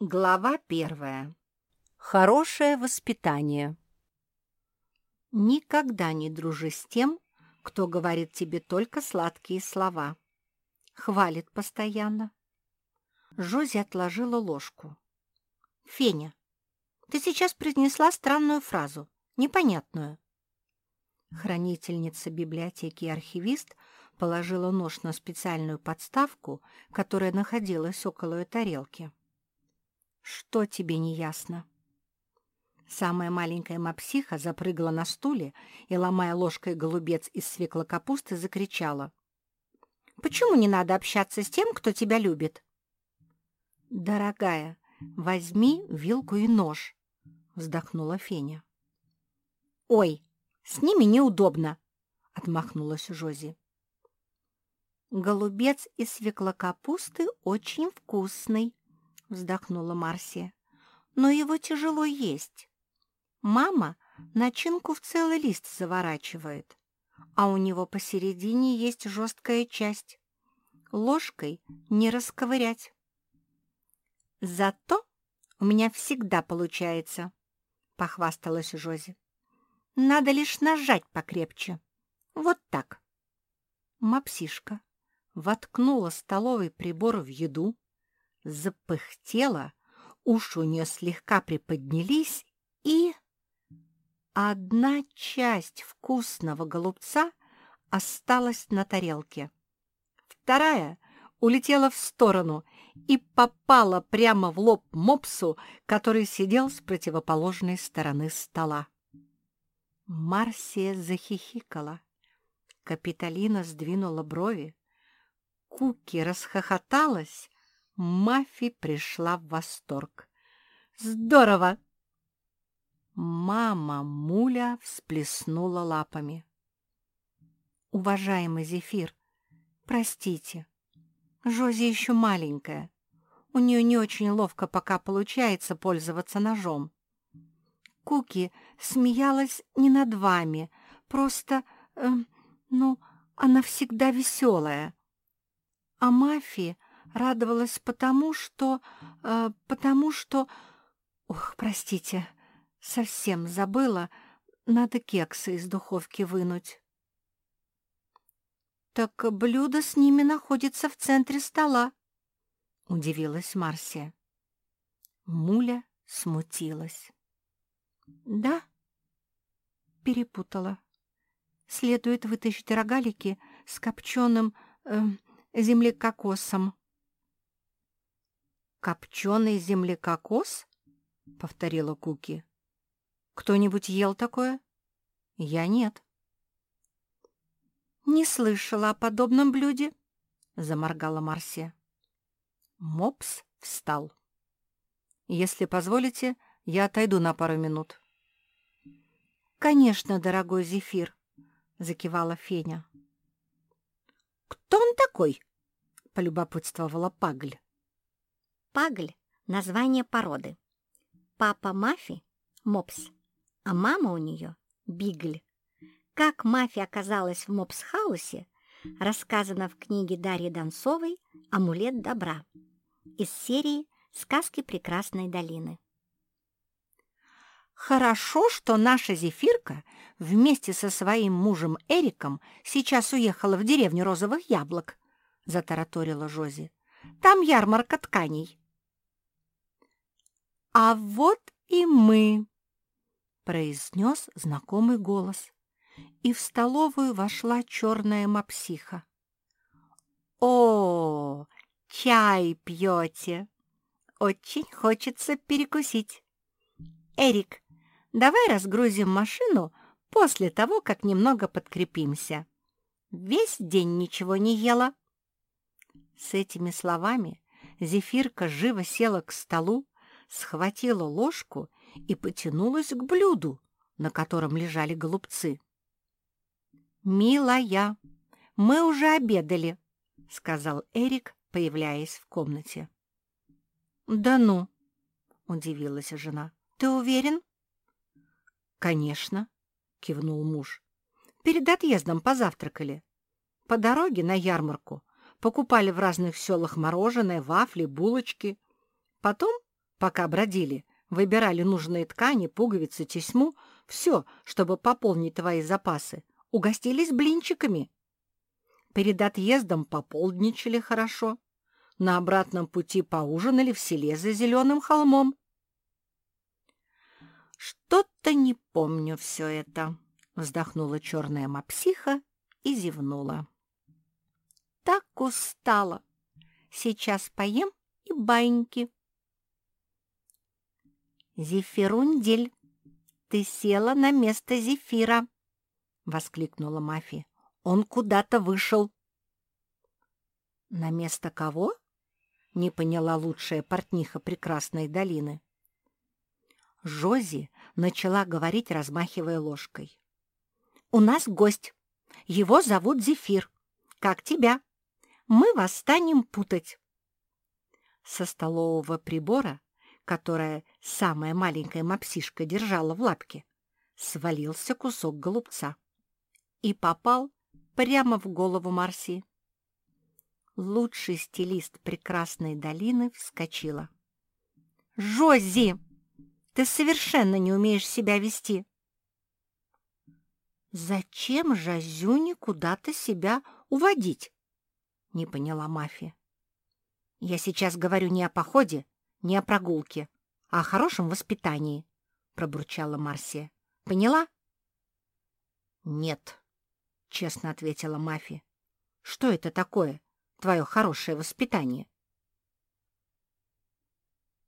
Глава первая. Хорошее воспитание. Никогда не дружи с тем, кто говорит тебе только сладкие слова. Хвалит постоянно. Жози отложила ложку. «Феня, ты сейчас произнесла странную фразу, непонятную». Хранительница библиотеки и архивист положила нож на специальную подставку, которая находилась около ее тарелки. «Что тебе не ясно?» Самая маленькая мапсиха запрыгала на стуле и, ломая ложкой голубец из свеклокапусты, закричала. «Почему не надо общаться с тем, кто тебя любит?» «Дорогая, возьми вилку и нож», — вздохнула Феня. «Ой, с ними неудобно», — отмахнулась Жози. «Голубец из свеклокапусты очень вкусный», — вздохнула Марсия. «Но его тяжело есть. Мама начинку в целый лист заворачивает, а у него посередине есть жесткая часть. Ложкой не расковырять». «Зато у меня всегда получается», — похвасталась Жози. «Надо лишь нажать покрепче. Вот так». Мапсишка воткнула столовый прибор в еду, запыхтела, уши у нее слегка приподнялись, и... Одна часть вкусного голубца осталась на тарелке. Вторая улетела в сторону и попала прямо в лоб мопсу, который сидел с противоположной стороны стола. Марсия захихикала. Капитолина сдвинула брови. Куки расхохоталась, Мафи пришла в восторг. «Здорово!» Мама Муля всплеснула лапами. «Уважаемый Зефир, простите, Жози еще маленькая. У нее не очень ловко пока получается пользоваться ножом. Куки смеялась не над вами, просто, э, ну, она всегда веселая. А Мафи радовалась потому, что... Э, потому что... Ох, простите, совсем забыла. Надо кексы из духовки вынуть. «Так блюдо с ними находится в центре стола», — удивилась Марсия. Муля смутилась. «Да?» Перепутала. Следует вытащить рогалики с копченым э, землекокосом. «Копченый землекокос?» — повторила Куки. «Кто-нибудь ел такое?» «Я нет». «Не слышала о подобном блюде», — заморгала Марсия. Мопс встал. «Если позволите, я отойду на пару минут». «Конечно, дорогой Зефир», — закивала Феня. «Кто он такой?» — полюбопытствовала Пагль. Пагль — название породы. Папа Мафи — мопс, а мама у нее — бигль. Как Мафи оказалась в мопс-хаусе, рассказано в книге Дарьи Донцовой «Амулет добра» из серии «Сказки прекрасной долины». «Хорошо, что наша Зефирка вместе со своим мужем Эриком сейчас уехала в деревню розовых яблок», — затараторила Жози. «Там ярмарка тканей». «А вот и мы!» — произнес знакомый голос, и в столовую вошла черная мапсиха. «О, чай пьете! Очень хочется перекусить. Эрик, давай разгрузим машину после того, как немного подкрепимся. Весь день ничего не ела». С этими словами Зефирка живо села к столу, схватила ложку и потянулась к блюду, на котором лежали голубцы. «Милая, мы уже обедали», — сказал Эрик, появляясь в комнате. «Да ну!» — удивилась жена. «Ты уверен?» «Конечно», — кивнул муж. «Перед отъездом позавтракали. По дороге на ярмарку покупали в разных селах мороженое, вафли, булочки. Потом пока бродили, выбирали нужные ткани, пуговицы, тесьму, все, чтобы пополнить твои запасы, угостились блинчиками. Перед отъездом пополдничали хорошо. На обратном пути поужинали в селе за зеленым холмом. «Что-то не помню все это», — вздохнула черная мапсиха и зевнула. «Так устала. Сейчас поем и баньки». «Зефирундель, ты села на место Зефира», — воскликнула Мафи. «Он куда-то вышел». «На место кого?» — не поняла лучшая портниха прекрасной долины. Жози начала говорить, размахивая ложкой. «У нас гость. Его зовут Зефир. Как тебя? Мы вас станем путать». Со столового прибора, которое самая маленькая мопсишка держала в лапке, свалился кусок голубца и попал прямо в голову Марси. Лучший стилист прекрасной долины вскочила. «Жози!» Ты совершенно не умеешь себя вести. Зачем же Зюне куда-то себя уводить? Не поняла мафия. Я сейчас говорю не о походе, не о прогулке, а о хорошем воспитании, пробурчала Марсия. Поняла? Нет, честно ответила мафия. Что это такое, твое хорошее воспитание?